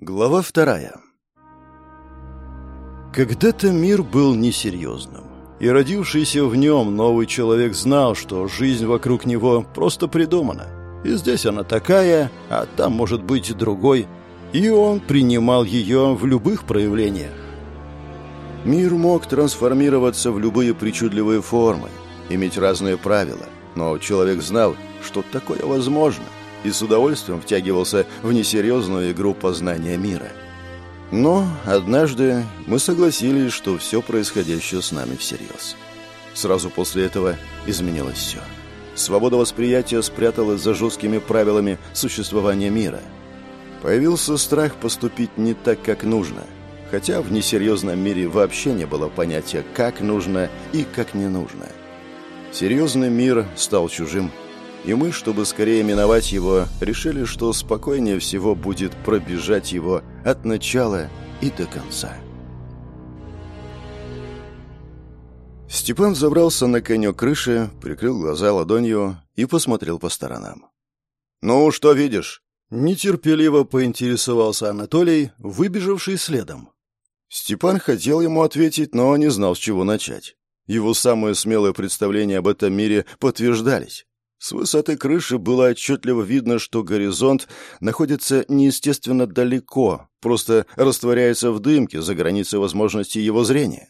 Глава вторая. Когда-то мир был несерьезным, и родившийся в нем новый человек знал, что жизнь вокруг него просто придумана. И здесь она такая, а там может быть и другой, и он принимал ее в любых проявлениях. Мир мог трансформироваться в любые причудливые формы, иметь разные правила, но человек знал, что такое возможно – и с удовольствием втягивался в несерьезную игру познания мира. Но однажды мы согласились, что все происходящее с нами всерьез. Сразу после этого изменилось все. Свобода восприятия спряталась за жесткими правилами существования мира. Появился страх поступить не так, как нужно, хотя в несерьезном мире вообще не было понятия, как нужно и как не нужно. Серьезный мир стал чужим и мы, чтобы скорее миновать его, решили, что спокойнее всего будет пробежать его от начала и до конца. Степан забрался на конек крыши, прикрыл глаза ладонью и посмотрел по сторонам. «Ну, что видишь?» Нетерпеливо поинтересовался Анатолий, выбежавший следом. Степан хотел ему ответить, но не знал, с чего начать. Его самые смелые представления об этом мире подтверждались. С высоты крыши было отчетливо видно, что горизонт находится неестественно далеко, просто растворяется в дымке за границей возможностей его зрения.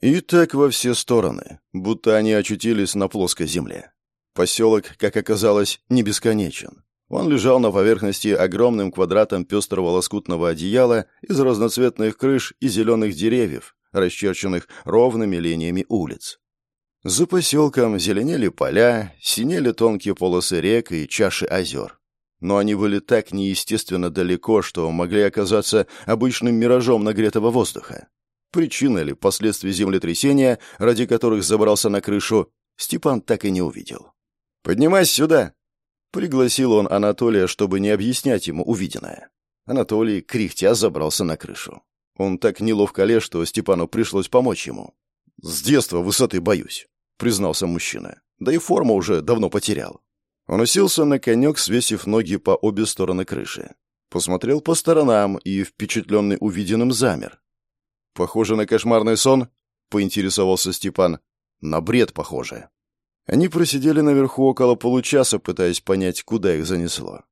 И так во все стороны, будто они очутились на плоской земле. Поселок, как оказалось, не бесконечен. Он лежал на поверхности огромным квадратом пестрого лоскутного одеяла из разноцветных крыш и зеленых деревьев, расчерченных ровными линиями улиц. За поселком зеленели поля, синели тонкие полосы рек и чаши озер. Но они были так неестественно далеко, что могли оказаться обычным миражом нагретого воздуха. Причина или последствия землетрясения, ради которых забрался на крышу, Степан так и не увидел. «Поднимайся сюда!» Пригласил он Анатолия, чтобы не объяснять ему увиденное. Анатолий, кряхтя, забрался на крышу. Он так неловко лез, что Степану пришлось помочь ему. «С детства высоты боюсь», — признался мужчина. «Да и форму уже давно потерял». Он уселся на конек, свесив ноги по обе стороны крыши. Посмотрел по сторонам и, впечатленный увиденным, замер. «Похоже на кошмарный сон?» — поинтересовался Степан. «На бред похоже». Они просидели наверху около получаса, пытаясь понять, куда их занесло.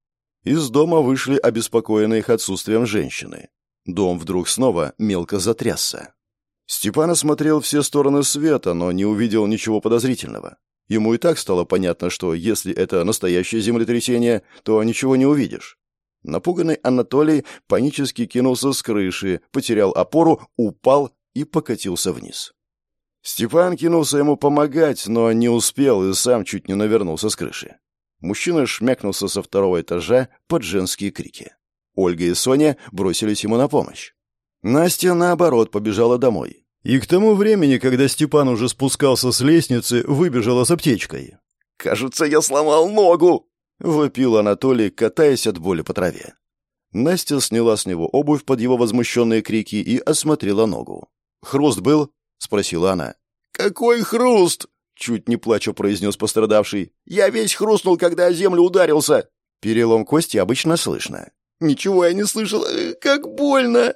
Из дома вышли обеспокоенные их отсутствием женщины. Дом вдруг снова мелко затрясся. Степан осмотрел все стороны света, но не увидел ничего подозрительного. Ему и так стало понятно, что если это настоящее землетрясение, то ничего не увидишь. Напуганный Анатолий панически кинулся с крыши, потерял опору, упал и покатился вниз. Степан кинулся ему помогать, но не успел и сам чуть не навернулся с крыши. Мужчина шмякнулся со второго этажа под женские крики. Ольга и Соня бросились ему на помощь. Настя, наоборот, побежала домой. И к тому времени, когда Степан уже спускался с лестницы, выбежала с аптечкой. «Кажется, я сломал ногу!» — вопил Анатолий, катаясь от боли по траве. Настя сняла с него обувь под его возмущенные крики и осмотрела ногу. «Хруст был?» — спросила она. «Какой хруст?» — чуть не плача произнес пострадавший. «Я весь хрустнул, когда о землю ударился». Перелом кости обычно слышно. «Ничего я не слышал. Как больно!»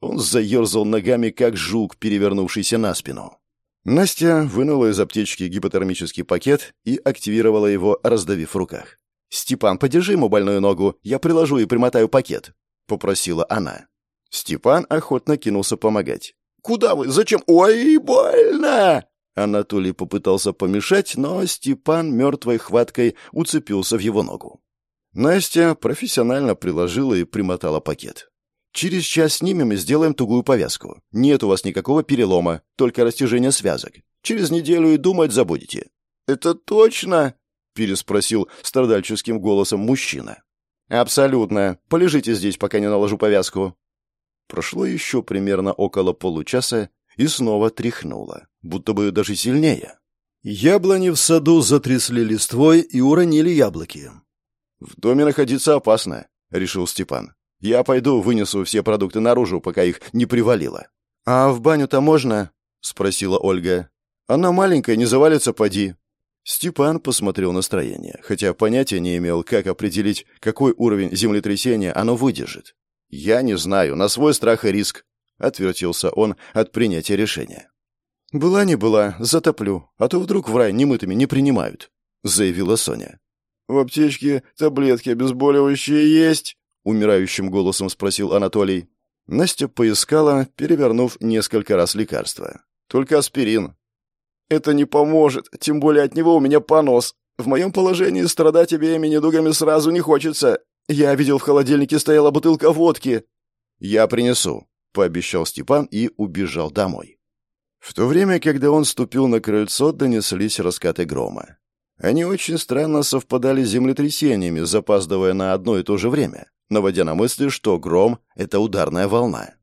Он заерзал ногами, как жук, перевернувшийся на спину. Настя вынула из аптечки гипотермический пакет и активировала его, раздавив в руках. «Степан, подержи ему больную ногу, я приложу и примотаю пакет», — попросила она. Степан охотно кинулся помогать. «Куда вы? Зачем? Ой, больно!» Анатолий попытался помешать, но Степан мертвой хваткой уцепился в его ногу. Настя профессионально приложила и примотала пакет. Через час снимем и сделаем тугую повязку. Нет у вас никакого перелома, только растяжение связок. Через неделю и думать забудете». «Это точно?» — переспросил страдальческим голосом мужчина. «Абсолютно. Полежите здесь, пока не наложу повязку». Прошло еще примерно около получаса и снова тряхнуло, будто бы даже сильнее. Яблони в саду затрясли листвой и уронили яблоки. «В доме находиться опасно», — решил Степан. Я пойду вынесу все продукты наружу, пока их не привалило. А в баню-то можно? спросила Ольга. Она маленькая, не завалится, поди. Степан посмотрел настроение, хотя понятия не имел, как определить, какой уровень землетрясения оно выдержит. «Я не знаю, на свой страх и риск», — отвертелся он от принятия решения. «Была не была, затоплю, а то вдруг в рай немытыми не принимают», — заявила Соня. «В аптечке таблетки обезболивающие есть?» — умирающим голосом спросил Анатолий. Настя поискала, перевернув несколько раз лекарства. «Только аспирин». «Это не поможет, тем более от него у меня понос. В моем положении страдать обеими недугами сразу не хочется. Я видел в холодильнике стояла бутылка водки». «Я принесу», — пообещал Степан и убежал домой. В то время, когда он ступил на крыльцо, донеслись раскаты грома. Они очень странно совпадали с землетрясениями, запаздывая на одно и то же время, наводя на мысли, что гром — это ударная волна.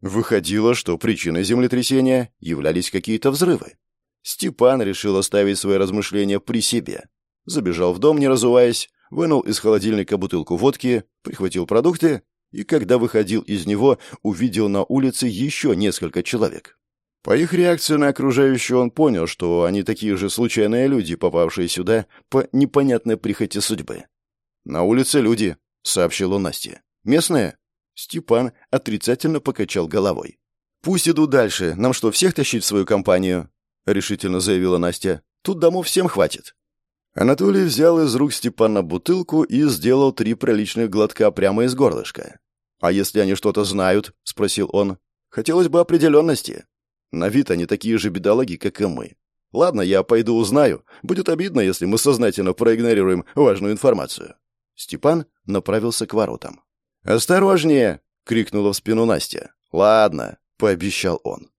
Выходило, что причиной землетрясения являлись какие-то взрывы. Степан решил оставить свои размышления при себе. Забежал в дом, не разуваясь, вынул из холодильника бутылку водки, прихватил продукты и, когда выходил из него, увидел на улице еще несколько человек. По их реакции на окружающее он понял, что они такие же случайные люди, попавшие сюда по непонятной прихоти судьбы. «На улице люди», — сообщил он Насте. «Местные?» Степан отрицательно покачал головой. «Пусть идут дальше. Нам что, всех тащить в свою компанию?» — решительно заявила Настя. «Тут домов всем хватит». Анатолий взял из рук Степана бутылку и сделал три приличных глотка прямо из горлышка. «А если они что-то знают?» — спросил он. «Хотелось бы определенности». На вид они такие же бедолаги, как и мы. Ладно, я пойду узнаю. Будет обидно, если мы сознательно проигнорируем важную информацию. Степан направился к воротам. «Осторожнее!» — крикнула в спину Настя. «Ладно», — пообещал он.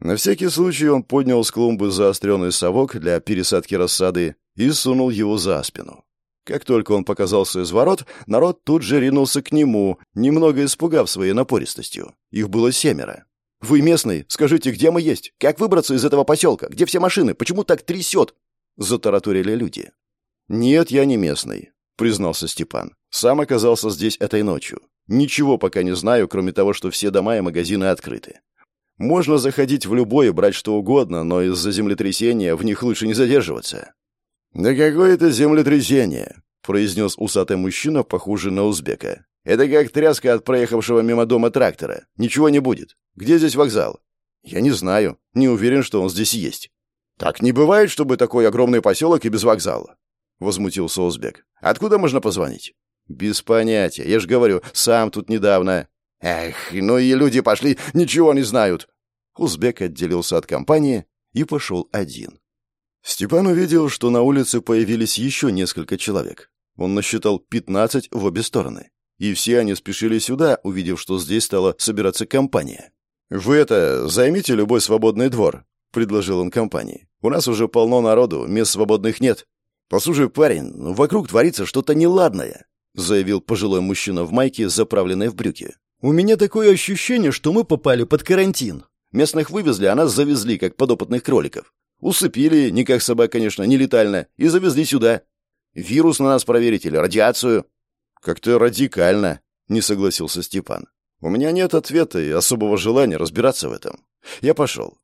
На всякий случай он поднял с клумбы заостренный совок для пересадки рассады и сунул его за спину. Как только он показался из ворот, народ тут же ринулся к нему, немного испугав своей напористостью. Их было семеро. «Вы местный? Скажите, где мы есть? Как выбраться из этого поселка? Где все машины? Почему так трясет?» Затараторили люди. «Нет, я не местный», — признался Степан. «Сам оказался здесь этой ночью. Ничего пока не знаю, кроме того, что все дома и магазины открыты. Можно заходить в любой и брать что угодно, но из-за землетрясения в них лучше не задерживаться». «Да какое это землетрясение?» — произнес усатый мужчина, похожий на узбека. «Это как тряска от проехавшего мимо дома трактора. Ничего не будет. Где здесь вокзал? Я не знаю. Не уверен, что он здесь есть. Так не бывает, чтобы такой огромный поселок и без вокзала. Возмутился узбек. Откуда можно позвонить? Без понятия. Я же говорю, сам тут недавно. Эх, ну и люди пошли, ничего не знают. Узбек отделился от компании и пошел один. Степан увидел, что на улице появились еще несколько человек. Он насчитал 15 в обе стороны. И все они спешили сюда, увидев, что здесь стала собираться компания. «Вы это, займите любой свободный двор», — предложил он компании. «У нас уже полно народу, мест свободных нет». «Послушай, парень, ну вокруг творится что-то неладное», — заявил пожилой мужчина в майке, заправленной в брюки. «У меня такое ощущение, что мы попали под карантин. Местных вывезли, а нас завезли, как подопытных кроликов. Усыпили, не как собак, конечно, не летально, и завезли сюда. Вирус на нас проверить или радиацию?» «Как-то радикально», — не согласился Степан. У меня нет ответа и особого желания разбираться в этом. Я пошел».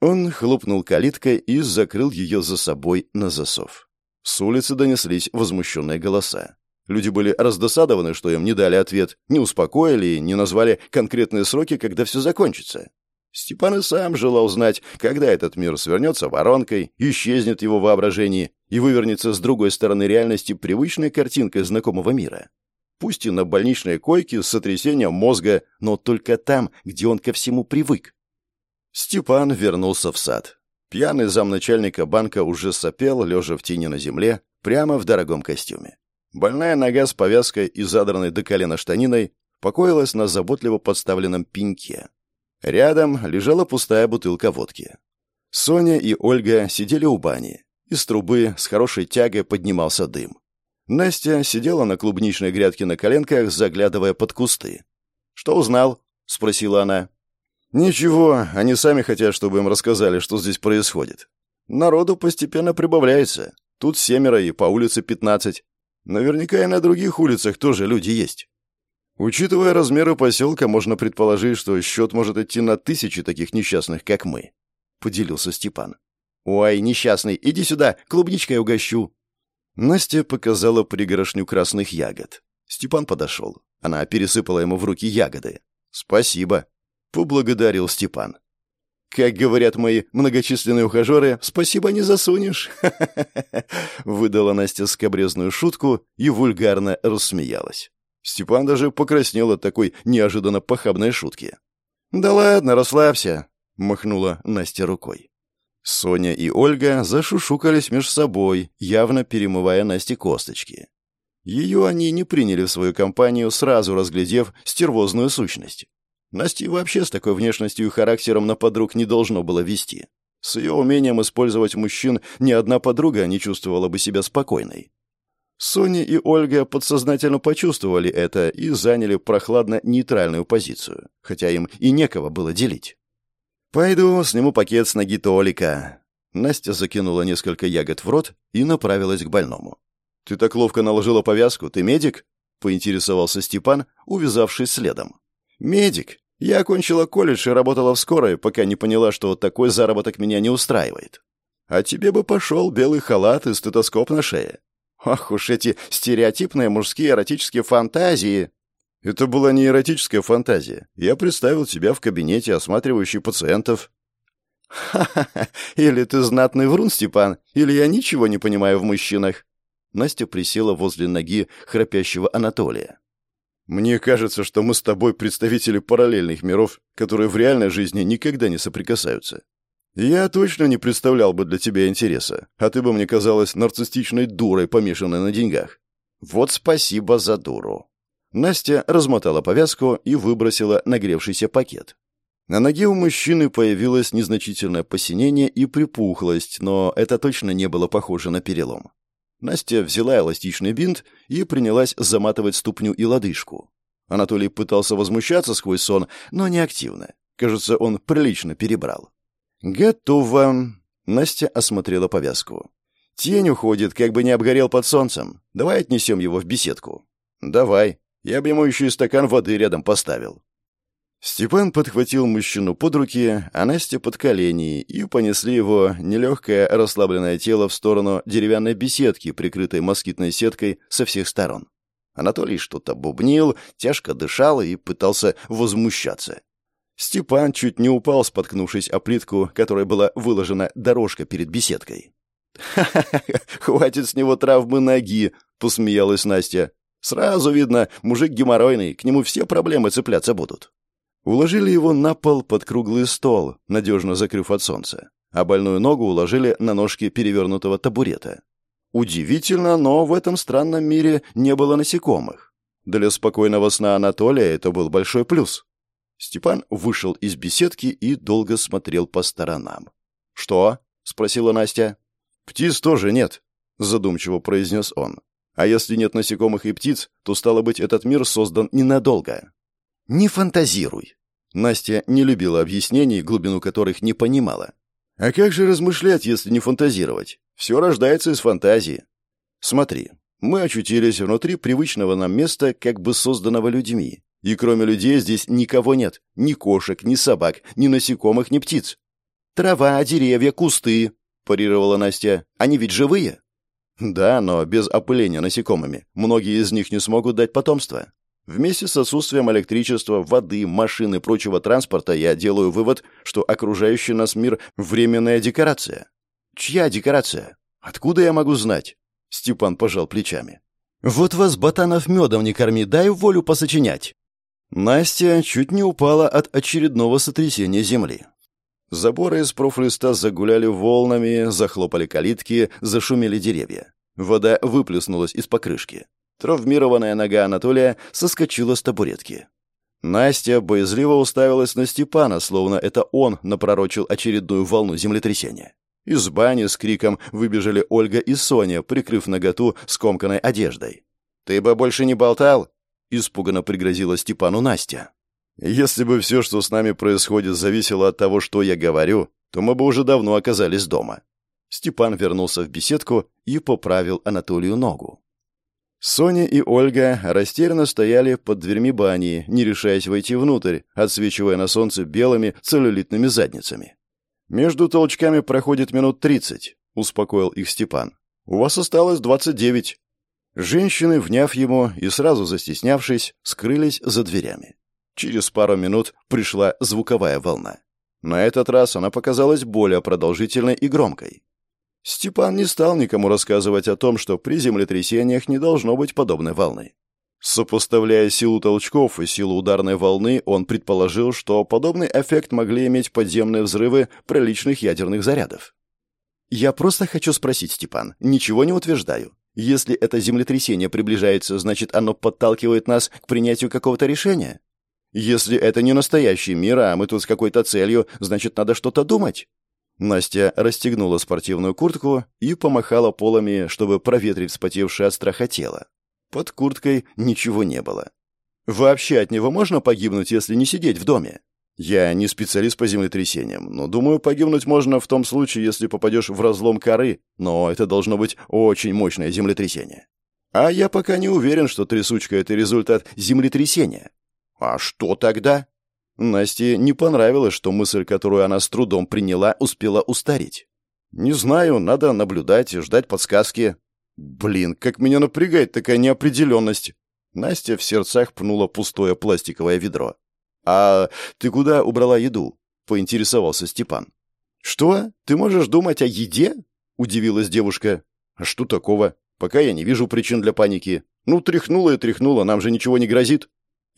Он хлопнул калиткой и закрыл ее за собой на засов. С улицы донеслись возмущенные голоса. Люди были раздосадованы, что им не дали ответ, не успокоили и не назвали конкретные сроки, когда все закончится. Степан и сам желал знать, когда этот мир свернется воронкой, исчезнет его воображение и вывернется с другой стороны реальности привычной картинкой знакомого мира пусть и на больничной койке с сотрясением мозга, но только там, где он ко всему привык. Степан вернулся в сад. Пьяный замначальника банка уже сопел, лежа в тени на земле, прямо в дорогом костюме. Больная нога с повязкой и задранной до колена штаниной покоилась на заботливо подставленном пеньке. Рядом лежала пустая бутылка водки. Соня и Ольга сидели у бани. Из трубы с хорошей тягой поднимался дым. Настя сидела на клубничной грядке на коленках, заглядывая под кусты. «Что узнал?» — спросила она. «Ничего, они сами хотят, чтобы им рассказали, что здесь происходит. Народу постепенно прибавляется. Тут семеро и по улице пятнадцать. Наверняка и на других улицах тоже люди есть. Учитывая размеры поселка, можно предположить, что счет может идти на тысячи таких несчастных, как мы», — поделился Степан. «Ой, несчастный, иди сюда, клубничкой угощу», Настя показала пригорошню красных ягод. Степан подошел. Она пересыпала ему в руки ягоды. «Спасибо», — поблагодарил Степан. «Как говорят мои многочисленные ухажеры, спасибо не засунешь!» Выдала Настя скобрезную шутку и вульгарно рассмеялась. Степан даже покраснел от такой неожиданно похабной шутки. «Да ладно, расслабься!» — махнула Настя рукой. Соня и Ольга зашушукались меж собой, явно перемывая Насте косточки. Ее они не приняли в свою компанию, сразу разглядев стервозную сущность. Насте вообще с такой внешностью и характером на подруг не должно было вести. С ее умением использовать мужчин ни одна подруга не чувствовала бы себя спокойной. Соня и Ольга подсознательно почувствовали это и заняли прохладно-нейтральную позицию, хотя им и некого было делить. «Пойду сниму пакет с ноги Толика». Настя закинула несколько ягод в рот и направилась к больному. «Ты так ловко наложила повязку, ты медик?» — поинтересовался Степан, увязавшись следом. «Медик. Я окончила колледж и работала в скорой, пока не поняла, что вот такой заработок меня не устраивает. А тебе бы пошел белый халат и стетоскоп на шее. Ах уж эти стереотипные мужские эротические фантазии!» «Это была не эротическая фантазия. Я представил тебя в кабинете, осматривающий пациентов». «Ха-ха-ха! Или ты знатный врун, Степан, или я ничего не понимаю в мужчинах!» Настя присела возле ноги храпящего Анатолия. Мне кажется, что мы с тобой представители параллельных миров, которые в реальной жизни никогда не соприкасаются. Я точно не представлял бы для тебя интереса, а ты бы мне казалась нарциссичной дурой, помешанной на деньгах. Вот спасибо за дуру. Настя размотала повязку и выбросила нагревшийся пакет. На ноге у мужчины появилось незначительное посинение и припухлость, но это точно не было похоже на перелом. Настя взяла эластичный бинт и принялась заматывать ступню и лодыжку. Анатолий пытался возмущаться сквозь сон, но не активно. Кажется, он прилично перебрал. «Готово!» Настя осмотрела повязку. «Тень уходит, как бы не обгорел под солнцем. Давай отнесем его в беседку». «Давай. Я бы ему еще и стакан воды рядом поставил». Степан подхватил мужчину под руки, а Настя под колени, и понесли его нелегкое расслабленное тело в сторону деревянной беседки, прикрытой москитной сеткой со всех сторон. Анатолий что-то бубнил, тяжко дышал и пытался возмущаться. Степан чуть не упал, споткнувшись о плитку, которой была выложена дорожка перед беседкой. «Ха-ха-ха, хватит с него травмы ноги!» — посмеялась Настя. «Сразу видно, мужик геморройный, к нему все проблемы цепляться будут». Уложили его на пол под круглый стол, надежно закрыв от солнца, а больную ногу уложили на ножки перевернутого табурета. Удивительно, но в этом странном мире не было насекомых. Для спокойного сна Анатолия это был большой плюс. Степан вышел из беседки и долго смотрел по сторонам. «Что?» — спросила Настя. «Птиц тоже нет», — задумчиво произнес он. «А если нет насекомых и птиц, то, стало быть, этот мир создан ненадолго». «Не фантазируй!» Настя не любила объяснений, глубину которых не понимала. «А как же размышлять, если не фантазировать? Все рождается из фантазии. Смотри, мы очутились внутри привычного нам места, как бы созданного людьми. И кроме людей здесь никого нет. Ни кошек, ни собак, ни насекомых, ни птиц. Трава, деревья, кусты, парировала Настя. Они ведь живые? Да, но без опыления насекомыми. Многие из них не смогут дать потомство. Вместе с отсутствием электричества, воды, машин и прочего транспорта я делаю вывод, что окружающий нас мир — временная декорация. Чья декорация? Откуда я могу знать? Степан пожал плечами. Вот вас, ботанов, медом не корми, дай волю посочинять. Настя чуть не упала от очередного сотрясения земли. Заборы из профлиста загуляли волнами, захлопали калитки, зашумели деревья. Вода выплеснулась из покрышки. Травмированная нога Анатолия соскочила с табуретки. Настя боязливо уставилась на Степана, словно это он напророчил очередную волну землетрясения. Из бани с криком выбежали Ольга и Соня, прикрыв наготу скомканной одеждой. «Ты бы больше не болтал?» — испуганно пригрозила Степану Настя. «Если бы все, что с нами происходит, зависело от того, что я говорю, то мы бы уже давно оказались дома». Степан вернулся в беседку и поправил Анатолию ногу. Соня и Ольга растерянно стояли под дверьми бани, не решаясь войти внутрь, отсвечивая на солнце белыми целлюлитными задницами. «Между толчками проходит минут тридцать», — успокоил их Степан. «У вас осталось двадцать девять». Женщины, вняв ему и сразу застеснявшись, скрылись за дверями. Через пару минут пришла звуковая волна. На этот раз она показалась более продолжительной и громкой. Степан не стал никому рассказывать о том, что при землетрясениях не должно быть подобной волны. Сопоставляя силу толчков и силу ударной волны, он предположил, что подобный эффект могли иметь подземные взрывы приличных ядерных зарядов. «Я просто хочу спросить, Степан, ничего не утверждаю. Если это землетрясение приближается, значит, оно подталкивает нас к принятию какого-то решения? Если это не настоящий мир, а мы тут с какой-то целью, значит, надо что-то думать». Настя расстегнула спортивную куртку и помахала полами, чтобы проветрить вспотевшее от страха тело. Под курткой ничего не было. Вообще от него можно погибнуть, если не сидеть в доме? Я не специалист по землетрясениям, но думаю, погибнуть можно в том случае, если попадешь в разлом коры, но это должно быть очень мощное землетрясение. А я пока не уверен, что трясучка — это результат землетрясения. А что тогда? Насте не понравилось, что мысль, которую она с трудом приняла, успела устареть. Не знаю, надо наблюдать и ждать подсказки. Блин, как меня напрягает такая неопределенность. Настя в сердцах пнула пустое пластиковое ведро. «А ты куда убрала еду?» — поинтересовался Степан. «Что? Ты можешь думать о еде?» — удивилась девушка. «А что такого? Пока я не вижу причин для паники. Ну, тряхнула и тряхнула, нам же ничего не грозит».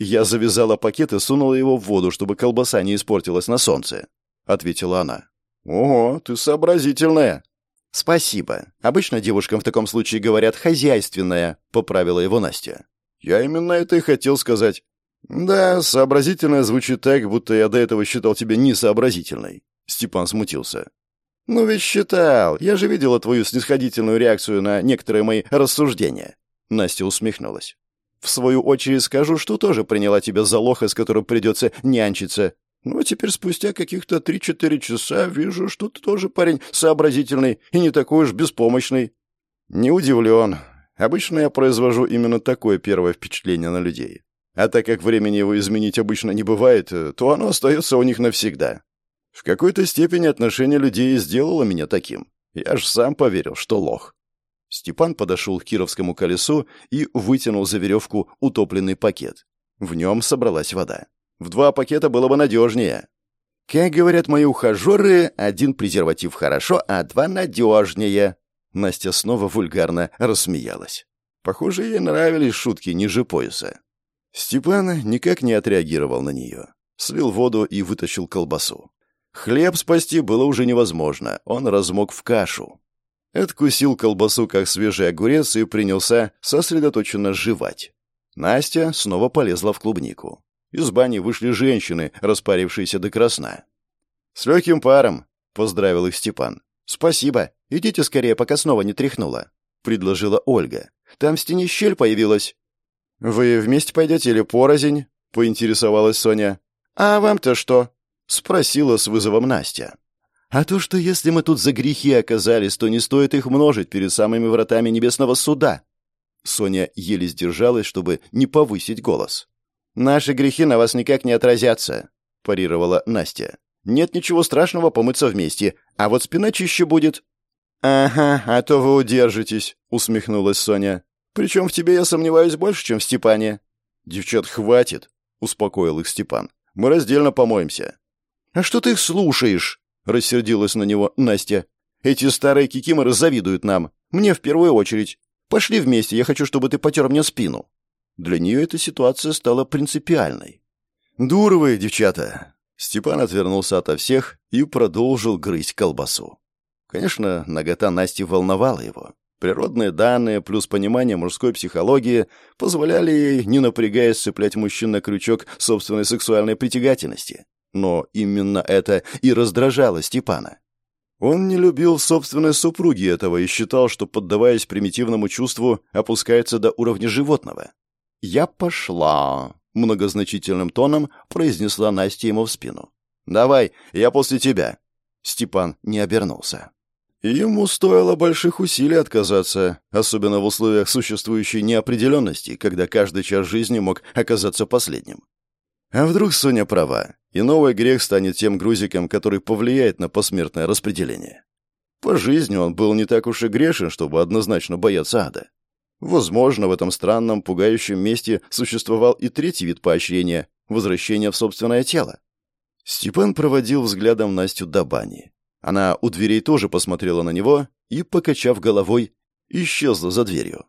Я завязала пакет и сунула его в воду, чтобы колбаса не испортилась на солнце, — ответила она. «Ого, ты сообразительная!» «Спасибо. Обычно девушкам в таком случае говорят «хозяйственная», — поправила его Настя. «Я именно это и хотел сказать». «Да, сообразительная звучит так, будто я до этого считал тебя несообразительной». Степан смутился. «Ну ведь считал. Я же видела твою снисходительную реакцию на некоторые мои рассуждения». Настя усмехнулась. «В свою очередь скажу, что тоже приняла тебя за лоха, с которым придется нянчиться. Ну, а теперь спустя каких-то три-четыре часа вижу, что ты тоже парень сообразительный и не такой уж беспомощный. Не удивлен. Обычно я произвожу именно такое первое впечатление на людей. А так как времени его изменить обычно не бывает, то оно остается у них навсегда. В какой-то степени отношение людей сделало меня таким. Я ж сам поверил, что лох. Степан подошел к кировскому колесу и вытянул за веревку утопленный пакет. В нем собралась вода. В два пакета было бы надежнее. Как говорят мои ухажеры, один презерватив хорошо, а два надежнее. Настя снова вульгарно рассмеялась. Похоже, ей нравились шутки ниже пояса. Степан никак не отреагировал на нее. Слил воду и вытащил колбасу. Хлеб спасти было уже невозможно, он размок в кашу. Откусил колбасу, как свежий огурец, и принялся сосредоточенно жевать. Настя снова полезла в клубнику. Из бани вышли женщины, распарившиеся до красна. «С легким паром!» — поздравил их Степан. «Спасибо. Идите скорее, пока снова не тряхнуло», — предложила Ольга. «Там в стене щель появилась». «Вы вместе пойдете или порознь?» — поинтересовалась Соня. «А вам-то что?» — спросила с вызовом Настя. «А то, что если мы тут за грехи оказались, то не стоит их множить перед самыми вратами небесного суда». Соня еле сдержалась, чтобы не повысить голос. «Наши грехи на вас никак не отразятся», — парировала Настя. «Нет ничего страшного помыться вместе, а вот спина чище будет». «Ага, а то вы удержитесь», — усмехнулась Соня. «Причем в тебе я сомневаюсь больше, чем в Степане». «Девчат, хватит», — успокоил их Степан. «Мы раздельно помоемся». «А что ты их слушаешь?» — рассердилась на него Настя. «Эти старые кикиморы завидуют нам. Мне в первую очередь. Пошли вместе, я хочу, чтобы ты потер мне спину». Для нее эта ситуация стала принципиальной. «Дуровые, девчата!» Степан отвернулся ото всех и продолжил грызть колбасу. Конечно, нагота Насти волновала его. Природные данные плюс понимание мужской психологии позволяли ей, не напрягаясь, цеплять мужчин на крючок собственной сексуальной притягательности. Но именно это и раздражало Степана. Он не любил собственной супруги этого и считал, что, поддаваясь примитивному чувству, опускается до уровня животного. «Я пошла», — многозначительным тоном произнесла Настя ему в спину. «Давай, я после тебя». Степан не обернулся. Ему стоило больших усилий отказаться, особенно в условиях существующей неопределенности, когда каждый час жизни мог оказаться последним. А вдруг Соня права, и новый грех станет тем грузиком, который повлияет на посмертное распределение? По жизни он был не так уж и грешен, чтобы однозначно бояться ада. Возможно, в этом странном, пугающем месте существовал и третий вид поощрения — возвращение в собственное тело. Степан проводил взглядом Настю до бани. Она у дверей тоже посмотрела на него и, покачав головой, исчезла за дверью.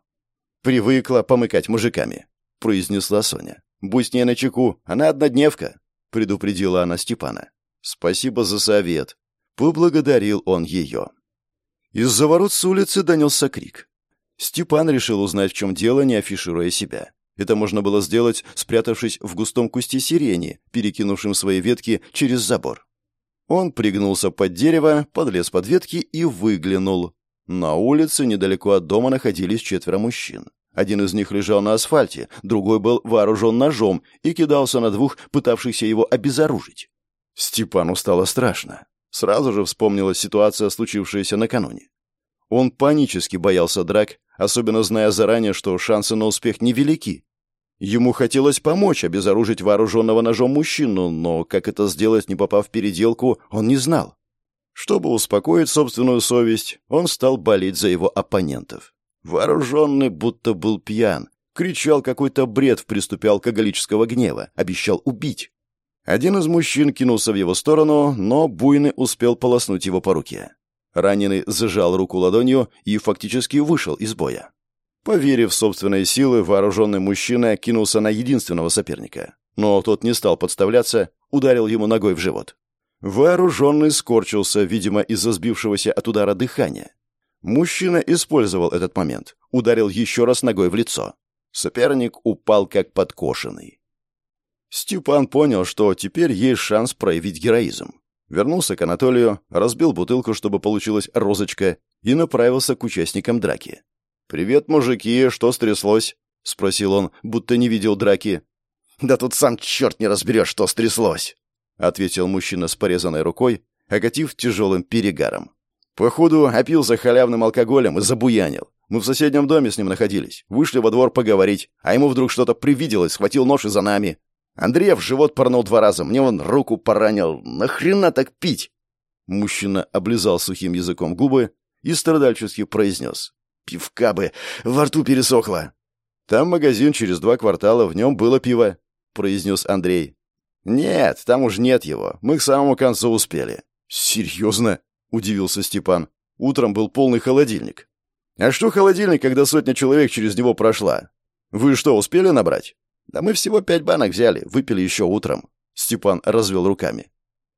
«Привыкла помыкать мужиками», — произнесла Соня. «Будь с ней начеку, она однодневка», — предупредила она Степана. «Спасибо за совет», — поблагодарил он ее. Из-за ворот с улицы донесся крик. Степан решил узнать, в чем дело, не афишируя себя. Это можно было сделать, спрятавшись в густом кусте сирени, перекинувшим свои ветки через забор. Он пригнулся под дерево, подлез под ветки и выглянул. На улице недалеко от дома находились четверо мужчин. Один из них лежал на асфальте, другой был вооружен ножом и кидался на двух, пытавшихся его обезоружить. Степану стало страшно. Сразу же вспомнилась ситуация, случившаяся накануне. Он панически боялся драк, особенно зная заранее, что шансы на успех невелики. Ему хотелось помочь обезоружить вооруженного ножом мужчину, но как это сделать, не попав в переделку, он не знал. Чтобы успокоить собственную совесть, он стал болеть за его оппонентов. Вооруженный будто был пьян, кричал какой-то бред в приступе алкоголического гнева, обещал убить. Один из мужчин кинулся в его сторону, но Буйный успел полоснуть его по руке. Раненый зажал руку ладонью и фактически вышел из боя. Поверив в собственные силы, вооруженный мужчина кинулся на единственного соперника. Но тот не стал подставляться, ударил ему ногой в живот. Вооруженный скорчился, видимо, из-за сбившегося от удара дыхания. Мужчина использовал этот момент, ударил еще раз ногой в лицо. Соперник упал как подкошенный. Степан понял, что теперь есть шанс проявить героизм. Вернулся к Анатолию, разбил бутылку, чтобы получилась розочка, и направился к участникам драки. «Привет, мужики, что стряслось?» — спросил он, будто не видел драки. «Да тут сам черт не разберешь, что стряслось!» — ответил мужчина с порезанной рукой, окатив тяжелым перегаром. «Походу, опился халявным алкоголем и забуянил. Мы в соседнем доме с ним находились. Вышли во двор поговорить, а ему вдруг что-то привиделось, схватил нож и за нами. Андреев живот порнул два раза, мне он руку поранил. Нахрена так пить?» Мужчина облизал сухим языком губы и страдальчески произнес. Пивка бы, во рту пересохло. Там магазин через два квартала, в нем было пиво, произнес Андрей. Нет, там уж нет его. Мы к самому концу успели. Серьезно? Удивился Степан. Утром был полный холодильник. А что холодильник, когда сотня человек через него прошла? Вы что, успели набрать? Да мы всего пять банок взяли, выпили еще утром. Степан развел руками.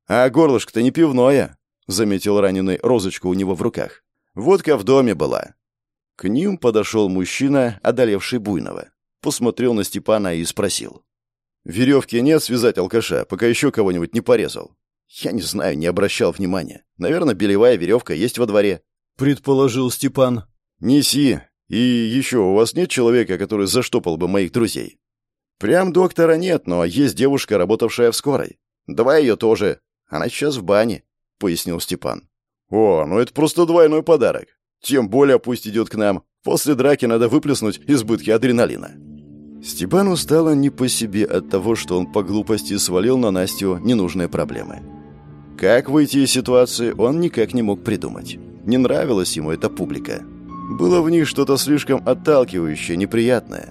А горлышко-то не пивное, заметил раненый розочку у него в руках. Водка в доме была. К ним подошел мужчина, одолевший Буйного. Посмотрел на Степана и спросил. «Веревки нет связать алкаша, пока еще кого-нибудь не порезал?» «Я не знаю, не обращал внимания. Наверное, белевая веревка есть во дворе», — предположил Степан. «Неси. И еще, у вас нет человека, который заштопал бы моих друзей?» «Прям доктора нет, но есть девушка, работавшая в скорой. Давай ее тоже. Она сейчас в бане», — пояснил Степан. «О, ну это просто двойной подарок. Тем более пусть идет к нам. После драки надо выплеснуть избытки адреналина. Степану стало не по себе от того, что он по глупости свалил на Настю ненужные проблемы. Как выйти из ситуации, он никак не мог придумать. Не нравилась ему эта публика. Было в них что-то слишком отталкивающее, неприятное.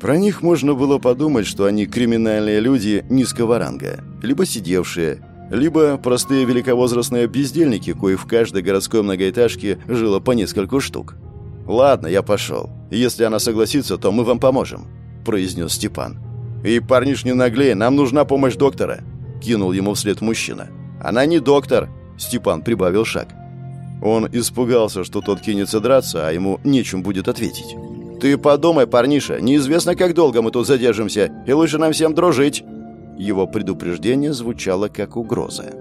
Про них можно было подумать, что они криминальные люди низкого ранга, либо сидевшие, либо простые великовозрастные бездельники, кои в каждой городской многоэтажке жило по нескольку штук. «Ладно, я пошел. Если она согласится, то мы вам поможем», — произнес Степан. «И, парниш, не наглей, нам нужна помощь доктора», — кинул ему вслед мужчина. «Она не доктор», — Степан прибавил шаг. Он испугался, что тот кинется драться, а ему нечем будет ответить. «Ты подумай, парниша, неизвестно, как долго мы тут задержимся, и лучше нам всем дружить», его предупреждение звучало как угроза.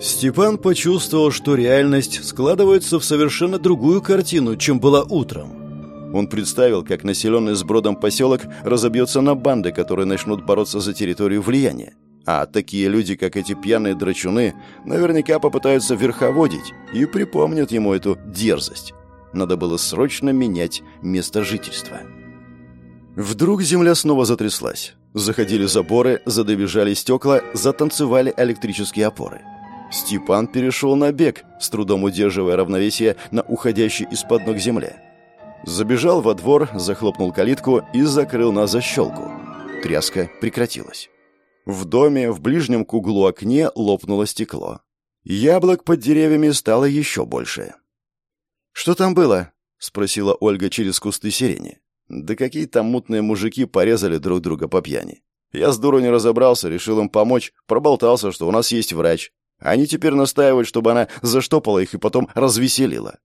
Степан почувствовал, что реальность складывается в совершенно другую картину, чем была утром. Он представил, как населенный сбродом поселок разобьется на банды, которые начнут бороться за территорию влияния. А такие люди, как эти пьяные драчуны, наверняка попытаются верховодить и припомнят ему эту дерзость. Надо было срочно менять место жительства. Вдруг земля снова затряслась. Заходили заборы, задобежали стекла, затанцевали электрические опоры. Степан перешел на бег, с трудом удерживая равновесие на уходящей из-под ног земле. Забежал во двор, захлопнул калитку и закрыл на защелку. Тряска прекратилась. В доме, в ближнем к углу окне, лопнуло стекло. Яблок под деревьями стало еще больше. «Что там было?» — спросила Ольга через кусты сирени. «Да какие там мутные мужики порезали друг друга по пьяни. Я с дуру не разобрался, решил им помочь, проболтался, что у нас есть врач. Они теперь настаивают, чтобы она заштопала их и потом развеселила».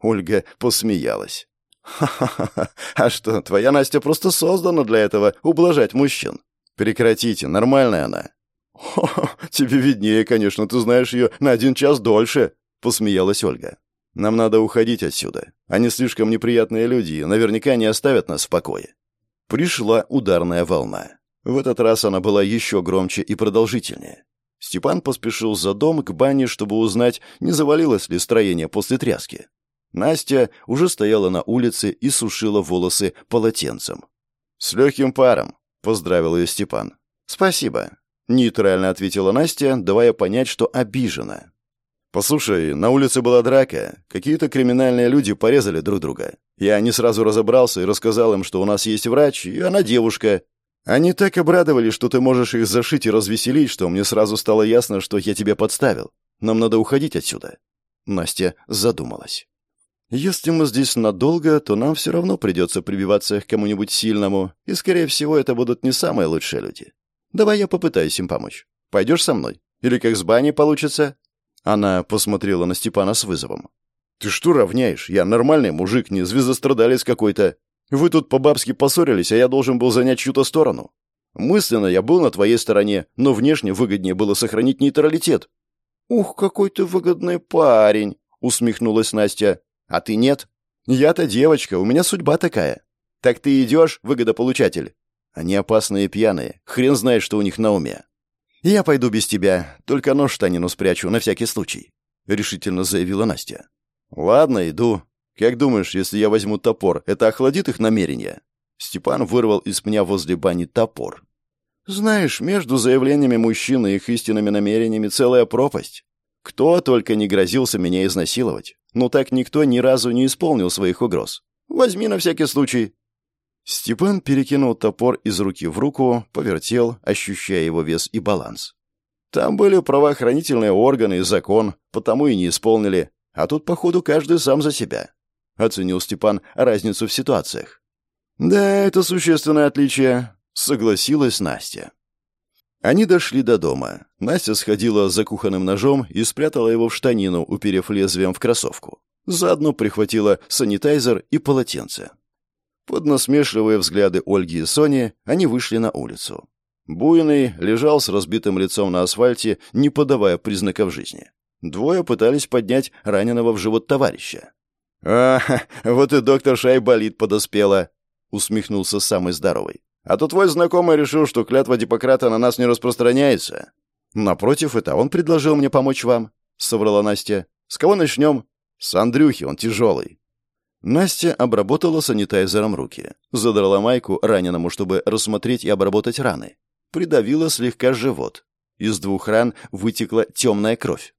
Ольга посмеялась. «Ха-ха-ха! А что, твоя Настя просто создана для этого, ублажать мужчин? Прекратите, нормальная она». «Хо, тебе виднее, конечно, ты знаешь ее на один час дольше», — посмеялась Ольга. «Нам надо уходить отсюда. Они слишком неприятные люди и наверняка не оставят нас в покое». Пришла ударная волна. В этот раз она была еще громче и продолжительнее. Степан поспешил за дом к бане, чтобы узнать, не завалилось ли строение после тряски. Настя уже стояла на улице и сушила волосы полотенцем. «С легким паром», — поздравил ее Степан. «Спасибо», — нейтрально ответила Настя, давая понять, что обижена. «Послушай, на улице была драка. Какие-то криминальные люди порезали друг друга. Я не сразу разобрался и рассказал им, что у нас есть врач, и она девушка. Они так обрадовались, что ты можешь их зашить и развеселить, что мне сразу стало ясно, что я тебя подставил. Нам надо уходить отсюда». Настя задумалась. Если мы здесь надолго, то нам все равно придется прибиваться к кому-нибудь сильному, и, скорее всего, это будут не самые лучшие люди. Давай я попытаюсь им помочь. Пойдешь со мной? Или как с баней получится?» Она посмотрела на Степана с вызовом. «Ты что равняешь? Я нормальный мужик, не звездострадалец какой-то. Вы тут по-бабски поссорились, а я должен был занять чью-то сторону. Мысленно я был на твоей стороне, но внешне выгоднее было сохранить нейтралитет». «Ух, какой ты выгодный парень!» — усмехнулась Настя. А ты нет? Я-то девочка, у меня судьба такая. Так ты идешь, выгодополучатель? Они опасные пьяные. Хрен знает, что у них на уме. Я пойду без тебя, только нож штанину спрячу на всякий случай, решительно заявила Настя. Ладно, иду. Как думаешь, если я возьму топор, это охладит их намерения? Степан вырвал из меня возле бани топор. Знаешь, между заявлениями мужчины и их истинными намерениями целая пропасть. Кто только не грозился меня изнасиловать но так никто ни разу не исполнил своих угроз. Возьми на всякий случай». Степан перекинул топор из руки в руку, повертел, ощущая его вес и баланс. Там были правоохранительные органы и закон, потому и не исполнили, а тут, походу, каждый сам за себя. Оценил Степан разницу в ситуациях. «Да, это существенное отличие», — согласилась Настя. Они дошли до дома. Настя сходила за кухонным ножом и спрятала его в штанину, уперев лезвием в кроссовку. Заодно прихватила санитайзер и полотенце. Под насмешливые взгляды Ольги и Сони они вышли на улицу. Буйный лежал с разбитым лицом на асфальте, не подавая признаков жизни. Двое пытались поднять раненого в живот товарища. «А, вот и доктор Шайболит подоспела», — усмехнулся самый здоровый. А то твой знакомый решил, что клятва Гиппократа на нас не распространяется. Напротив, это он предложил мне помочь вам, — соврала Настя. С кого начнем? С Андрюхи, он тяжелый. Настя обработала санитайзером руки. Задрала майку раненому, чтобы рассмотреть и обработать раны. Придавила слегка живот. Из двух ран вытекла темная кровь.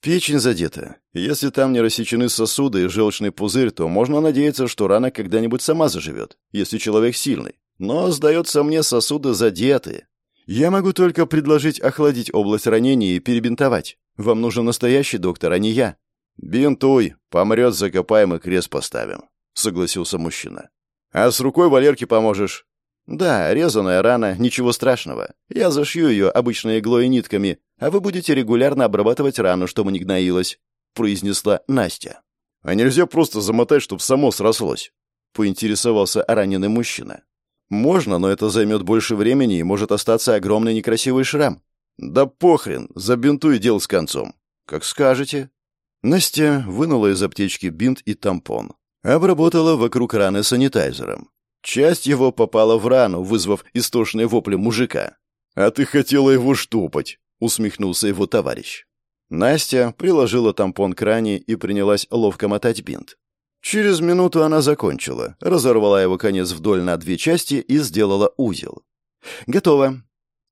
Печень задета. Если там не рассечены сосуды и желчный пузырь, то можно надеяться, что рана когда-нибудь сама заживет, если человек сильный. Но, сдается мне, сосуды задеты. Я могу только предложить охладить область ранения и перебинтовать. Вам нужен настоящий доктор, а не я. Бинтуй, помрет, закопаем и крест поставим, согласился мужчина. А с рукой Валерке поможешь? Да, резаная рана, ничего страшного. Я зашью ее обычной иглой и нитками, а вы будете регулярно обрабатывать рану, чтобы не гноилась, произнесла Настя. А нельзя просто замотать, чтобы само срослось, поинтересовался раненый мужчина. Можно, но это займет больше времени и может остаться огромный некрасивый шрам. Да похрен, забинтуй дел с концом. Как скажете. Настя вынула из аптечки бинт и тампон. Обработала вокруг раны санитайзером. Часть его попала в рану, вызвав истошные вопли мужика. «А ты хотела его штопать», — усмехнулся его товарищ. Настя приложила тампон к ране и принялась ловко мотать бинт. Через минуту она закончила, разорвала его конец вдоль на две части и сделала узел. «Готово».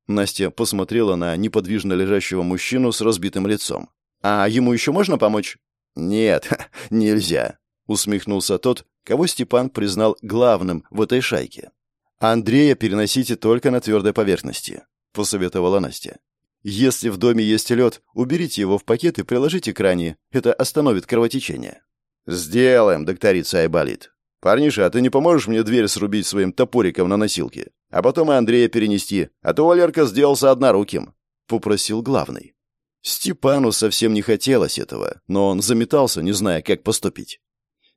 Настя посмотрела на неподвижно лежащего мужчину с разбитым лицом. «А ему еще можно помочь?» «Нет, нельзя». — усмехнулся тот, кого Степан признал главным в этой шайке. «Андрея переносите только на твердой поверхности», — посоветовала Настя. «Если в доме есть лед, уберите его в пакет и приложите к ране. Это остановит кровотечение». «Сделаем, докторица Айболит. Парниша, а ты не поможешь мне дверь срубить своим топориком на носилке? А потом и Андрея перенести, а то Валерка сделался одноруким», — попросил главный. Степану совсем не хотелось этого, но он заметался, не зная, как поступить.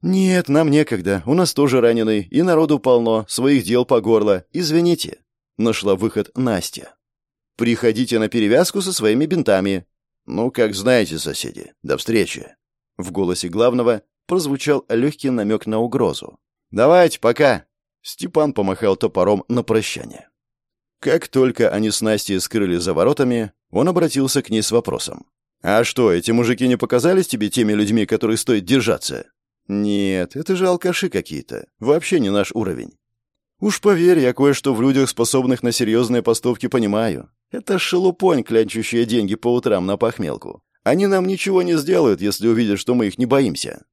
«Нет, нам некогда. У нас тоже раненый, и народу полно, своих дел по горло. Извините». Нашла выход Настя. «Приходите на перевязку со своими бинтами». «Ну, как знаете, соседи. До встречи». В голосе главного прозвучал легкий намек на угрозу. «Давайте, пока!» Степан помахал топором на прощание. Как только они с Настей скрыли за воротами, он обратился к ней с вопросом. «А что, эти мужики не показались тебе теми людьми, которых стоит держаться?» «Нет, это же алкаши какие-то. Вообще не наш уровень». «Уж поверь, я кое-что в людях, способных на серьезные поступки, понимаю. Это шелупонь, клянчущая деньги по утрам на похмелку. Они нам ничего не сделают, если увидят, что мы их не боимся».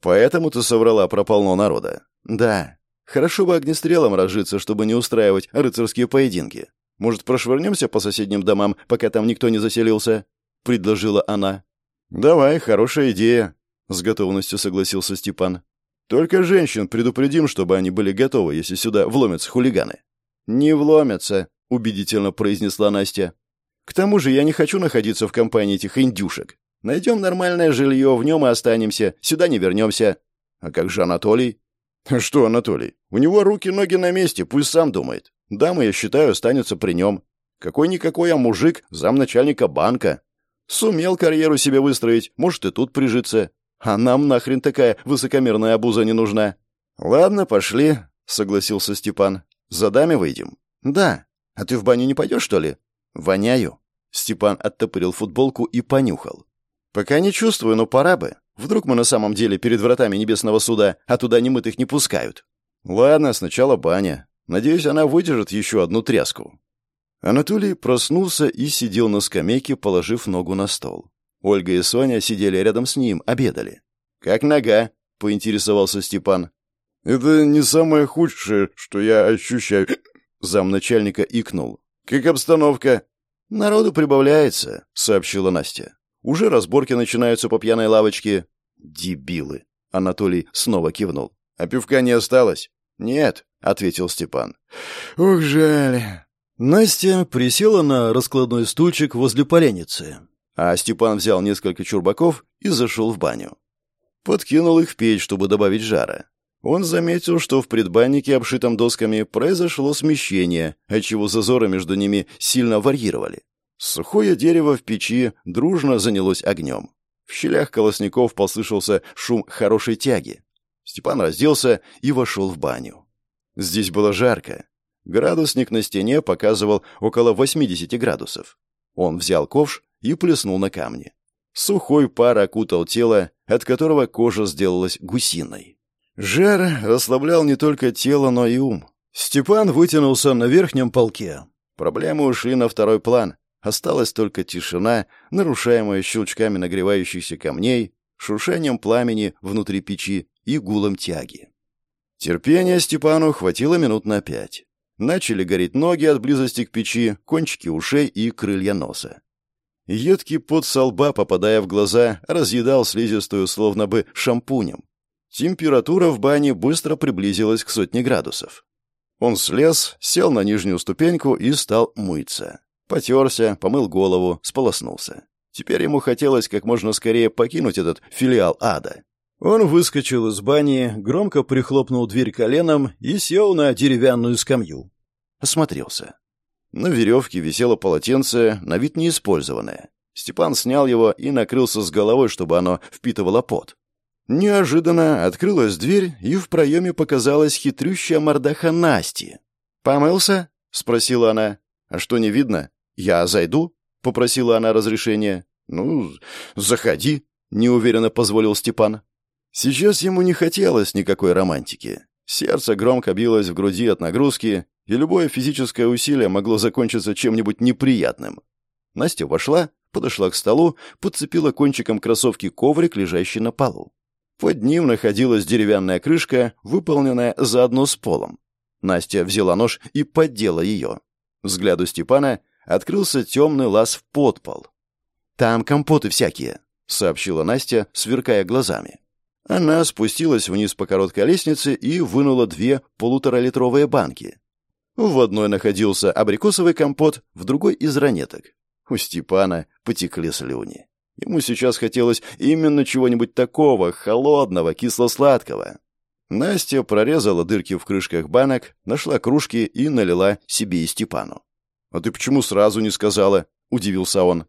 «Поэтому ты соврала про полно народа?» «Да. Хорошо бы огнестрелом разжиться, чтобы не устраивать рыцарские поединки. Может, прошвырнемся по соседним домам, пока там никто не заселился?» — предложила она. «Давай, хорошая идея», — с готовностью согласился Степан. «Только женщин предупредим, чтобы они были готовы, если сюда вломятся хулиганы». «Не вломятся», — убедительно произнесла Настя. «К тому же я не хочу находиться в компании этих индюшек. Найдем нормальное жилье, в нем и останемся, сюда не вернемся». «А как же Анатолий?» «Что Анатолий? У него руки-ноги на месте, пусть сам думает. Дамы, я считаю, останется при нем. Какой-никакой, а мужик, замначальника банка. Сумел карьеру себе выстроить, может и тут прижиться. А нам нахрен такая высокомерная обуза не нужна. Ладно, пошли, согласился Степан. За даме выйдем. Да. А ты в баню не пойдешь, что ли? Воняю. Степан оттопырил футболку и понюхал. Пока не чувствую, но пора бы. Вдруг мы на самом деле перед вратами небесного суда, а туда немытых не пускают. Ладно, сначала баня. Надеюсь, она выдержит еще одну тряску. Анатолий проснулся и сидел на скамейке, положив ногу на стол. Ольга и Соня сидели рядом с ним, обедали. «Как нога?» — поинтересовался Степан. «Это не самое худшее, что я ощущаю», — замначальника икнул. «Как обстановка?» «Народу прибавляется», — сообщила Настя. «Уже разборки начинаются по пьяной лавочке». «Дебилы!» — Анатолий снова кивнул. «А пивка не осталось?» «Нет», — ответил Степан. «Ух, жаль». Настя присела на раскладной стульчик возле поленницы а Степан взял несколько чурбаков и зашел в баню. Подкинул их в печь, чтобы добавить жара. Он заметил, что в предбаннике, обшитом досками, произошло смещение, отчего зазоры между ними сильно варьировали. Сухое дерево в печи дружно занялось огнем. В щелях колосников послышался шум хорошей тяги. Степан разделся и вошел в баню. Здесь было жарко. Градусник на стене показывал около 80 градусов. Он взял ковш и плеснул на камни. Сухой пар окутал тело, от которого кожа сделалась гусиной. Жар расслаблял не только тело, но и ум. Степан вытянулся на верхнем полке. Проблемы ушли на второй план. Осталась только тишина, нарушаемая щелчками нагревающихся камней, шуршением пламени внутри печи и гулом тяги. Терпения Степану хватило минут на пять. Начали гореть ноги от близости к печи, кончики ушей и крылья носа. Едкий пот со лба, попадая в глаза, разъедал слизистую словно бы шампунем. Температура в бане быстро приблизилась к сотне градусов. Он слез, сел на нижнюю ступеньку и стал мыться. Потерся, помыл голову, сполоснулся. Теперь ему хотелось как можно скорее покинуть этот филиал ада. Он выскочил из бани, громко прихлопнул дверь коленом и сел на деревянную скамью. Осмотрелся. На веревке висело полотенце, на вид неиспользованное. Степан снял его и накрылся с головой, чтобы оно впитывало пот. Неожиданно открылась дверь, и в проеме показалась хитрющая мордаха Насти. «Помылся?» — спросила она. «А что, не видно? Я зайду?» — попросила она разрешения. «Ну, заходи», — неуверенно позволил Степан. Сейчас ему не хотелось никакой романтики. Сердце громко билось в груди от нагрузки, и любое физическое усилие могло закончиться чем-нибудь неприятным. Настя вошла, подошла к столу, подцепила кончиком кроссовки коврик, лежащий на полу. Под ним находилась деревянная крышка, выполненная заодно с полом. Настя взяла нож и поддела ее. Взгляду Степана открылся темный лаз в подпол. «Там компоты всякие», — сообщила Настя, сверкая глазами. Она спустилась вниз по короткой лестнице и вынула две полуторалитровые банки. В одной находился абрикосовый компот, в другой — из ранеток. У Степана потекли слюни. Ему сейчас хотелось именно чего-нибудь такого, холодного, кисло-сладкого. Настя прорезала дырки в крышках банок, нашла кружки и налила себе и Степану. «А ты почему сразу не сказала?» — удивился он.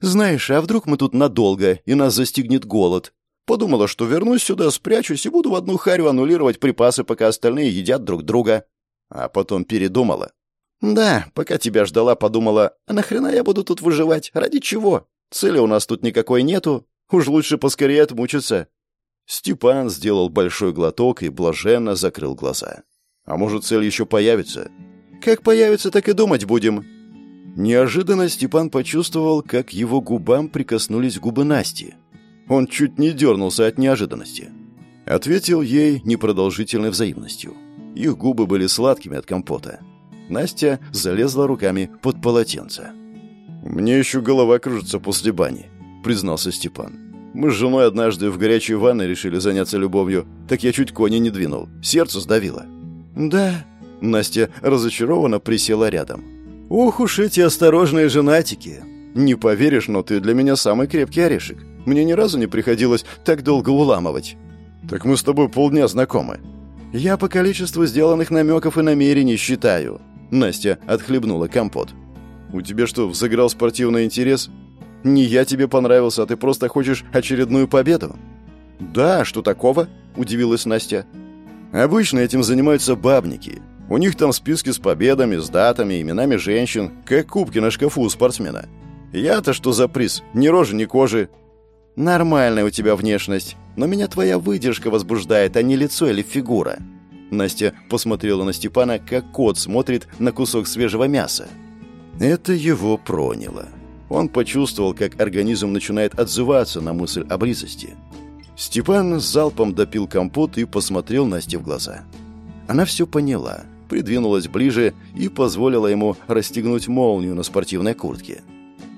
«Знаешь, а вдруг мы тут надолго, и нас застигнет голод? Подумала, что вернусь сюда, спрячусь и буду в одну харю аннулировать припасы, пока остальные едят друг друга. А потом передумала. Да, пока тебя ждала, подумала, а нахрена я буду тут выживать? Ради чего? Цели у нас тут никакой нету. Уж лучше поскорее отмучиться. Степан сделал большой глоток и блаженно закрыл глаза. А может, цель еще появится? Как появится, так и думать будем. Неожиданно Степан почувствовал, как его губам прикоснулись губы Насти. Он чуть не дернулся от неожиданности. Ответил ей непродолжительной взаимностью. Их губы были сладкими от компота. Настя залезла руками под полотенце. «Мне еще голова кружится после бани», — признался Степан. «Мы с женой однажды в горячей ванной решили заняться любовью, так я чуть кони не двинул, сердце сдавило». «Да», — Настя разочарованно присела рядом. «Ох уж эти осторожные женатики! Не поверишь, но ты для меня самый крепкий орешек. Мне ни разу не приходилось так долго уламывать». «Так мы с тобой полдня знакомы». «Я по количеству сделанных намеков и намерений считаю». Настя отхлебнула компот. «У тебя что, взыграл спортивный интерес? Не я тебе понравился, а ты просто хочешь очередную победу?» «Да, что такого?» – удивилась Настя. «Обычно этим занимаются бабники. У них там списки с победами, с датами, именами женщин, как кубки на шкафу у спортсмена. Я-то что за приз? Ни рожи, ни кожи. Нормальная у тебя внешность, но меня твоя выдержка возбуждает, а не лицо или фигура. Настя посмотрела на Степана, как кот смотрит на кусок свежего мяса. Это его проняло. Он почувствовал, как организм начинает отзываться на мысль о близости. Степан залпом допил компот и посмотрел Насте в глаза. Она все поняла, придвинулась ближе и позволила ему расстегнуть молнию на спортивной куртке.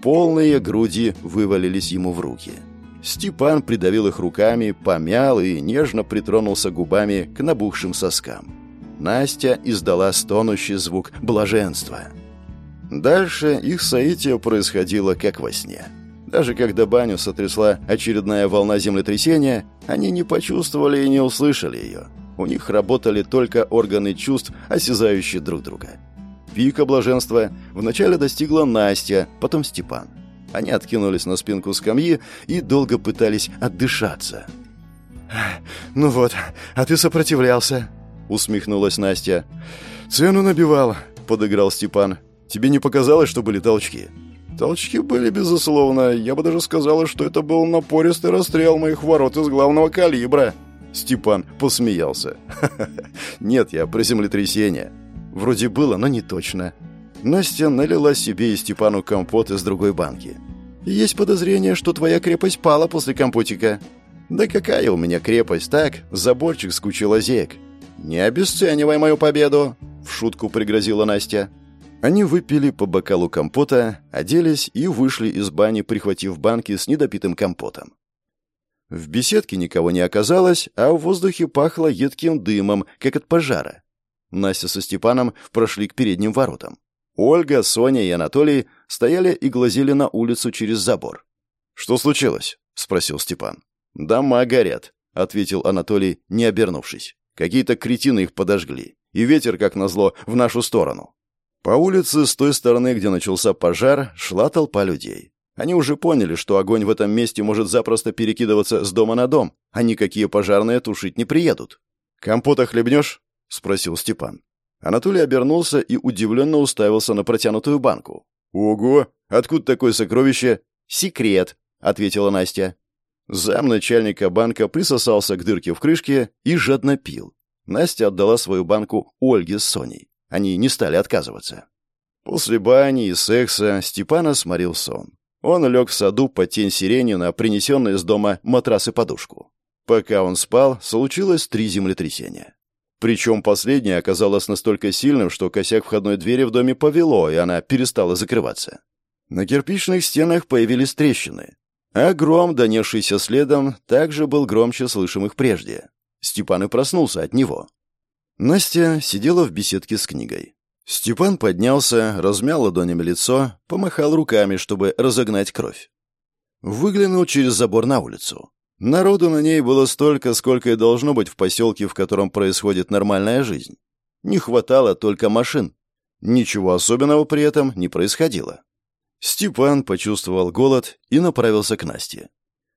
Полные груди вывалились ему в руки – Степан придавил их руками, помял и нежно притронулся губами к набухшим соскам. Настя издала стонущий звук блаженства. Дальше их соитие происходило как во сне. Даже когда баню сотрясла очередная волна землетрясения, они не почувствовали и не услышали ее. У них работали только органы чувств, осязающие друг друга. Пика блаженства вначале достигла Настя, потом Степан. Они откинулись на спинку скамьи и долго пытались отдышаться. «Ну вот, а ты сопротивлялся», — усмехнулась Настя. «Цену набивал», — подыграл Степан. «Тебе не показалось, что были толчки?» «Толчки были, безусловно. Я бы даже сказала, что это был напористый расстрел моих ворот из главного калибра». Степан посмеялся. «Ха -ха -ха. «Нет, я про землетрясение. Вроде было, но не точно. Настя налила себе и Степану компот из другой банки. «Есть подозрение, что твоя крепость пала после компотика». «Да какая у меня крепость, так? Заборчик с кучей лазеек». «Не обесценивай мою победу!» — в шутку пригрозила Настя. Они выпили по бокалу компота, оделись и вышли из бани, прихватив банки с недопитым компотом. В беседке никого не оказалось, а в воздухе пахло едким дымом, как от пожара. Настя со Степаном прошли к передним воротам. Ольга, Соня и Анатолий стояли и глазели на улицу через забор. «Что случилось?» — спросил Степан. «Дома горят», — ответил Анатолий, не обернувшись. «Какие-то кретины их подожгли, и ветер, как назло, в нашу сторону». По улице с той стороны, где начался пожар, шла толпа людей. Они уже поняли, что огонь в этом месте может запросто перекидываться с дома на дом, а никакие пожарные тушить не приедут. «Компота хлебнешь?» — спросил Степан. Анатолий обернулся и удивленно уставился на протянутую банку. «Ого! Откуда такое сокровище?» «Секрет», — ответила Настя. Зам начальника банка присосался к дырке в крышке и жадно пил. Настя отдала свою банку Ольге с Соней. Они не стали отказываться. После бани и секса Степана сморил сон. Он лег в саду под тень сирени на принесенный из дома матрас и подушку. Пока он спал, случилось три землетрясения. Причем последнее оказалось настолько сильным, что косяк входной двери в доме повело, и она перестала закрываться. На кирпичных стенах появились трещины. А гром, донесшийся следом, также был громче слышимых прежде. Степан и проснулся от него. Настя сидела в беседке с книгой. Степан поднялся, размял ладонями лицо, помахал руками, чтобы разогнать кровь. Выглянул через забор на улицу. Народу на ней было столько, сколько и должно быть в поселке, в котором происходит нормальная жизнь. Не хватало только машин. Ничего особенного при этом не происходило. Степан почувствовал голод и направился к Насте.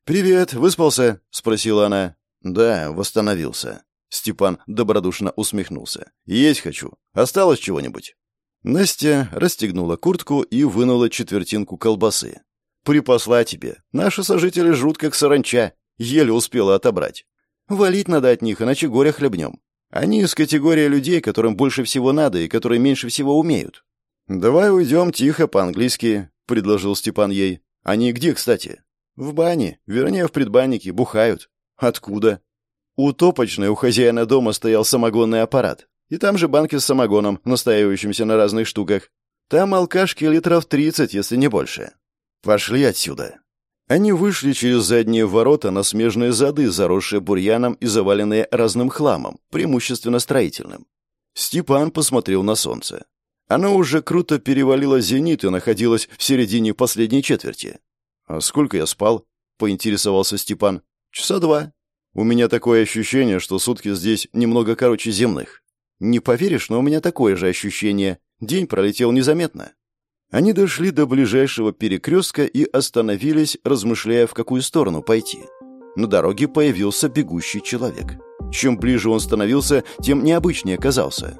«Привет, выспался?» — спросила она. «Да, восстановился». Степан добродушно усмехнулся. «Есть хочу. Осталось чего-нибудь?» Настя расстегнула куртку и вынула четвертинку колбасы. «Припасла тебе. Наши сожители жрут, как саранча. Еле успела отобрать. Валить надо от них, иначе горе хлебнем. Они из категории людей, которым больше всего надо и которые меньше всего умеют. «Давай уйдем тихо, по-английски», — предложил Степан ей. «Они где, кстати?» «В бане, вернее, в предбаннике, бухают». «Откуда?» У топочной у хозяина дома стоял самогонный аппарат. И там же банки с самогоном, настаивающимся на разных штуках. Там алкашки литров тридцать, если не больше. Пошли отсюда. Они вышли через задние ворота на смежные зады, заросшие бурьяном и заваленные разным хламом, преимущественно строительным. Степан посмотрел на солнце. Оно уже круто перевалило зенит и находилось в середине последней четверти. «А сколько я спал?» — поинтересовался Степан. «Часа два. У меня такое ощущение, что сутки здесь немного короче земных. Не поверишь, но у меня такое же ощущение. День пролетел незаметно». Они дошли до ближайшего перекрестка и остановились, размышляя, в какую сторону пойти. На дороге появился бегущий человек. Чем ближе он становился, тем необычнее казался.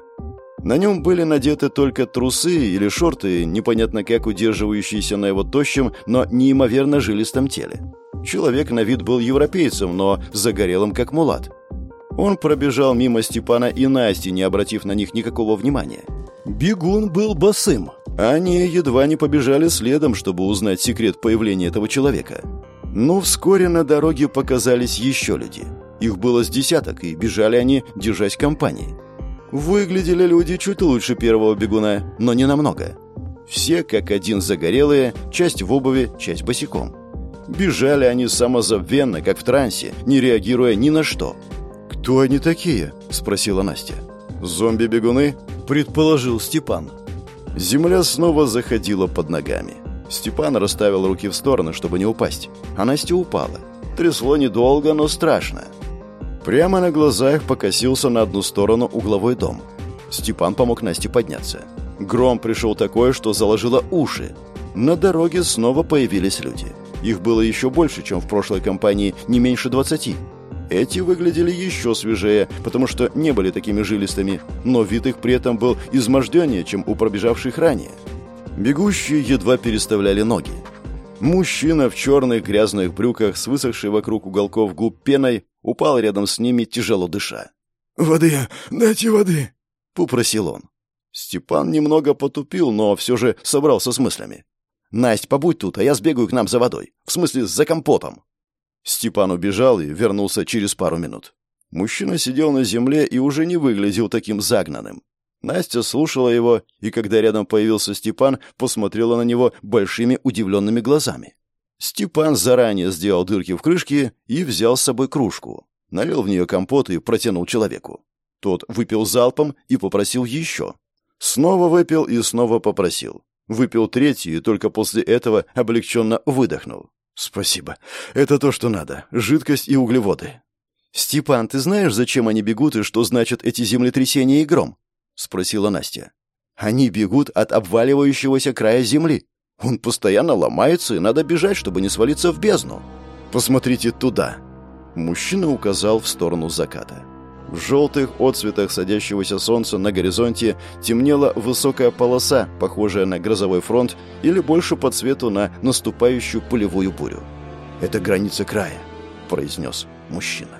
На нем были надеты только трусы или шорты, непонятно как удерживающиеся на его тощем, но неимоверно жилистом теле. Человек на вид был европейцем, но загорелым как мулат. Он пробежал мимо Степана и Насти, не обратив на них никакого внимания. Бегун был босым. Они едва не побежали следом, чтобы узнать секрет появления этого человека. Но вскоре на дороге показались еще люди. Их было с десяток, и бежали они, держась компании. Выглядели люди чуть лучше первого бегуна, но не намного. Все как один загорелые, часть в обуви, часть босиком. Бежали они самозабвенно, как в трансе, не реагируя ни на что. «Кто они такие?» – спросила Настя. «Зомби-бегуны?» – предположил Степан. Земля снова заходила под ногами. Степан расставил руки в стороны, чтобы не упасть. А Настя упала. Трясло недолго, но страшно. Прямо на глазах покосился на одну сторону угловой дом. Степан помог Насте подняться. Гром пришел такой, что заложило уши. На дороге снова появились люди. Их было еще больше, чем в прошлой компании, не меньше двадцати. Эти выглядели еще свежее, потому что не были такими жилистыми, но вид их при этом был изможденнее, чем у пробежавших ранее. Бегущие едва переставляли ноги. Мужчина в черных грязных брюках с высохшей вокруг уголков губ пеной упал рядом с ними, тяжело дыша. «Воды! Дайте воды!» — попросил он. Степан немного потупил, но все же собрался с мыслями. «Насть, побудь тут, а я сбегаю к нам за водой. В смысле, за компотом». Степан убежал и вернулся через пару минут. Мужчина сидел на земле и уже не выглядел таким загнанным. Настя слушала его, и когда рядом появился Степан, посмотрела на него большими удивленными глазами. Степан заранее сделал дырки в крышке и взял с собой кружку. Налил в нее компот и протянул человеку. Тот выпил залпом и попросил еще. Снова выпил и снова попросил. Выпил третий и только после этого облегченно выдохнул. «Спасибо. Это то, что надо. Жидкость и углеводы». «Степан, ты знаешь, зачем они бегут и что значат эти землетрясения и гром?» — спросила Настя. «Они бегут от обваливающегося края земли. Он постоянно ломается, и надо бежать, чтобы не свалиться в бездну. Посмотрите туда». Мужчина указал в сторону заката. В желтых отцветах садящегося солнца на горизонте темнела высокая полоса, похожая на грозовой фронт или больше по цвету на наступающую полевую бурю. «Это граница края», — произнес мужчина.